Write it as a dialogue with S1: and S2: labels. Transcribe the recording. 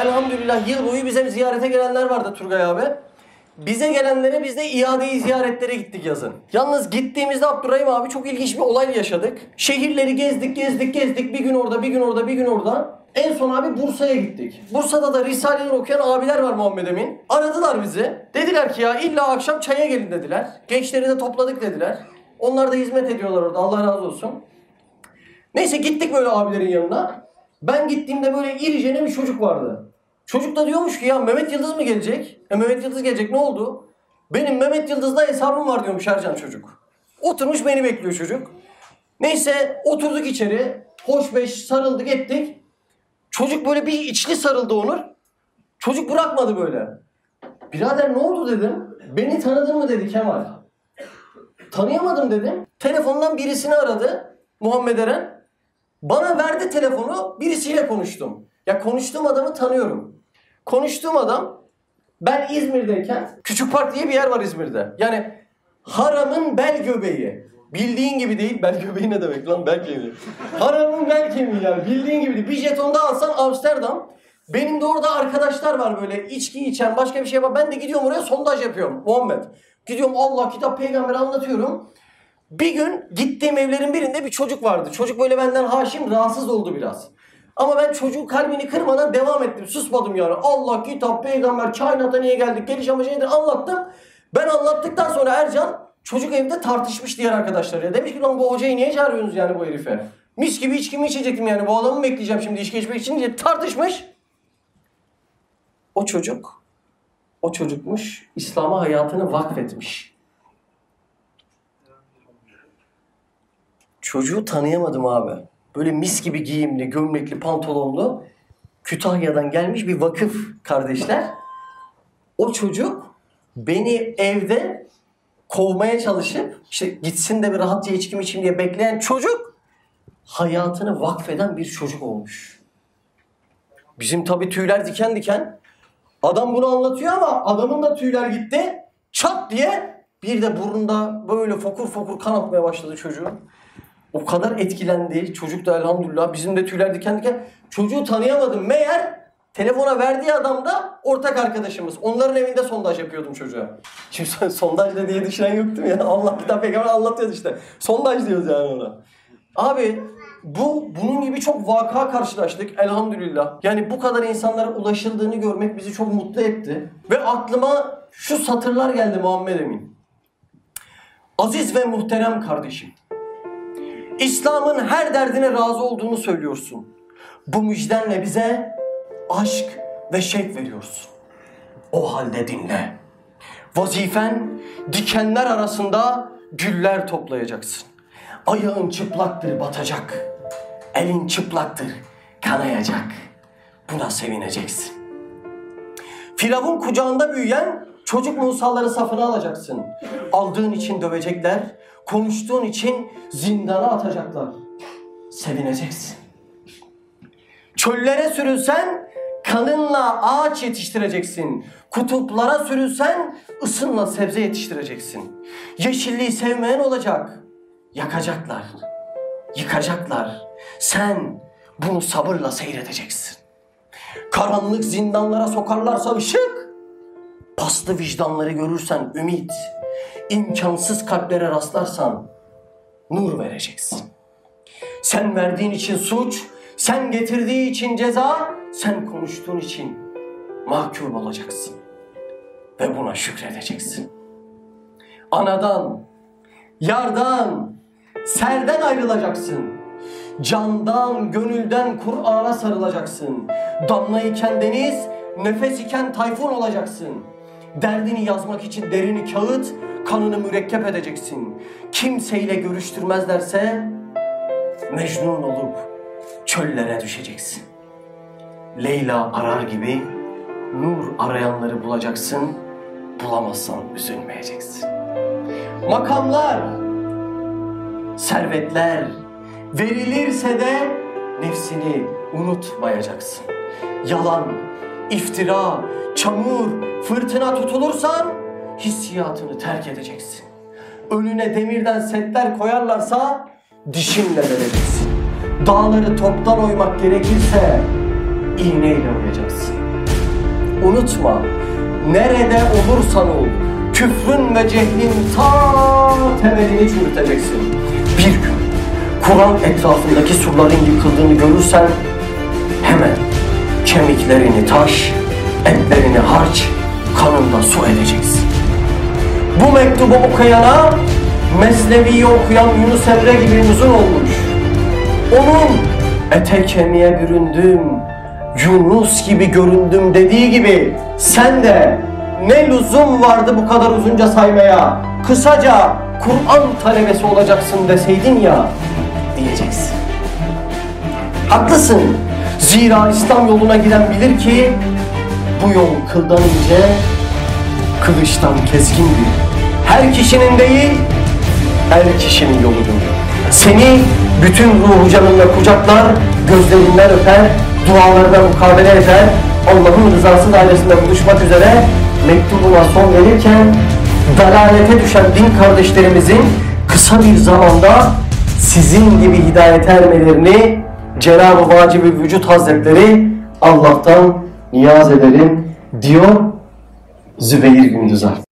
S1: elhamdülillah yıl boyu bize ziyarete gelenler vardı Turgay abi. Bize gelenlere biz de iadeyi ziyaretlere gittik yazın. Yalnız gittiğimizde Abdurrahim abi çok ilginç bir olay yaşadık. Şehirleri gezdik, gezdik, gezdik. Bir gün orada, bir gün orada, bir gün orada. En son abi Bursa'ya gittik. Bursa'da da Risale'ler okuyan abiler var Muhammed Emin. Aradılar bizi. Dediler ki ya illa akşam çaya gelin dediler. Gençleri de topladık dediler. Onlar da hizmet ediyorlar orada Allah razı olsun. Neyse gittik böyle abilerin yanına. Ben gittiğimde böyle iricene bir çocuk vardı. Çocuk da diyormuş ki ya Mehmet Yıldız mı gelecek? E Mehmet Yıldız gelecek ne oldu? Benim Mehmet Yıldız'da hesabım var diyormuş Ercan çocuk. Oturmuş beni bekliyor çocuk. Neyse oturduk içeri. Hoş beş sarıldık ettik. Çocuk böyle bir içli sarıldı Onur. Çocuk bırakmadı böyle. Birader ne oldu dedim. Beni tanıdın mı dedi Kemal. Tanıyamadım dedim. Telefondan birisini aradı. Muhammed Eren. Bana verdi telefonu. Birisiyle konuştum. Ya konuştuğum adamı tanıyorum. Konuştuğum adam ben İzmir'deyken Küçük Park diye bir yer var İzmir'de. Yani haramın bel göbeği. Bildiğin gibi değil. Bel göbeği ne demek lan? Bel kemiği. Haramın bel kemiği yani. Bildiğin gibi değil. Bir jeton daha alsan Amsterdam. Benim de orada arkadaşlar var böyle içki içen başka bir şey var. Ben de gidiyorum oraya sondaj yapıyorum Muhammed. Gidiyorum Allah kitap peygamber anlatıyorum. Bir gün gittiğim evlerin birinde bir çocuk vardı. Çocuk böyle benden haşim rahatsız oldu biraz. Ama ben çocuğun kalbini kırmadan devam ettim. Susmadım yani. Allah, kitap, peygamber, kainata niye geldik, geliş amacı nedir anlattım. Ben anlattıktan sonra Ercan çocuk evde tartışmış diğer arkadaşlarıyla. Demiş ki lan bu hocayı niye çağırıyorsunuz yani bu herife? Mis gibi içkimi içecektim yani. Bu adamı mı bekleyeceğim şimdi içki içmek için diye tartışmış. O çocuk, o çocukmuş İslam'a hayatını vakfetmiş. Çocuğu tanıyamadım abi. Böyle mis gibi giyimli, gömlekli, pantolonlu Kütahya'dan gelmiş bir vakıf kardeşler. O çocuk beni evde kovmaya çalışıp işte gitsin de bir rahatça içkim içeyim diye bekleyen çocuk hayatını vakfeden bir çocuk olmuş. Bizim tabii tüyler diken diken. Adam bunu anlatıyor ama adamın da tüyler gitti. Çat diye bir de burnunda böyle fokur fokur kan atmaya başladı çocuğun. O kadar etkilendi. Çocuk da elhamdülillah bizim de tüyler diken diken. Çocuğu tanıyamadım. Meğer telefona verdiği adam da ortak arkadaşımız. Onların evinde sondaj yapıyordum çocuğa. Şimdi son- sondaj ne diye düşünen yoktu mu ya? Allah kitap peygamber anlatıyordu işte. Sondaj diyoruz yani ona. Abi bu bunun gibi çok vaka karşılaştık elhamdülillah. Yani bu kadar insanlara ulaşıldığını görmek bizi çok mutlu etti. Ve aklıma şu satırlar geldi Muhammed Emin. Aziz ve muhterem kardeşim. İslam'ın her derdine razı olduğunu söylüyorsun. Bu müjdenle bize aşk ve şevk veriyorsun. O halde dinle. Vazifen dikenler arasında güller toplayacaksın. Ayağın çıplaktır batacak. Elin çıplaktır kanayacak. Buna sevineceksin. Firavun kucağında büyüyen çocuk Musa'ları safına alacaksın. Aldığın için dövecekler, konuştuğun için zindana atacaklar. Sevineceksin. Çöllere sürülsen kanınla ağaç yetiştireceksin. Kutuplara sürülsen ısınla sebze yetiştireceksin. Yeşilliği sevmeyen olacak. Yakacaklar. Yıkacaklar. Sen bunu sabırla seyredeceksin. Karanlık zindanlara sokarlarsa ışık. Paslı vicdanları görürsen ümit. İmkansız kalplere rastlarsan nur vereceksin. Sen verdiğin için suç, sen getirdiği için ceza, sen konuştuğun için mahkum olacaksın. Ve buna şükredeceksin. Anadan, yardan, serden ayrılacaksın. Candan, gönülden Kur'an'a sarılacaksın. Damla iken deniz, nefes iken tayfun olacaksın. Derdini yazmak için derini kağıt, kanını mürekkep edeceksin. Kimseyle görüştürmezlerse Mecnun olup çöllere düşeceksin. Leyla arar gibi nur arayanları bulacaksın. Bulamazsan üzülmeyeceksin. Makamlar, servetler verilirse de nefsini unutmayacaksın. Yalan, iftira, çamur, fırtına tutulursan hissiyatını terk edeceksin. Önüne demirden setler koyarlarsa dişinle vereceksin. Dağları toptan oymak gerekirse iğneyle oyacaksın. unutma. Nerede olursan ol, küfrün ve cehlin ta temelini çürüteceksin. Bir gün Kur'an etrafındaki surların yıkıldığını görürsen hemen kemiklerini taş, etlerini harç, kanında su edeceksin. Bu mektubu okuyana Mesnevi'yi okuyan Yunus Emre gibi uzun olmuş. Onun ete kemiğe büründüm, Yunus gibi göründüm dediği gibi sen de ne lüzum vardı bu kadar uzunca saymaya, kısaca Kur'an talebesi olacaksın deseydin ya diyeceksin. Haklısın. Zira İslam yoluna giden bilir ki bu yol kıldan ince, kılıçtan keskindir. Her kişinin değil, her kişinin yoludur. Seni bütün ruhu canınla kucaklar, gözlerinden öper, dualarına mukabele eder. Allah'ın rızası dairesinde buluşmak üzere mektubuna son verirken dalalete düşen din kardeşlerimizin kısa bir zamanda sizin gibi hidayete ermelerini Cenab-ı Vacib-i Vücut Hazretleri Allah'tan niyaz ederim diyor Zübeyir Gündüzar.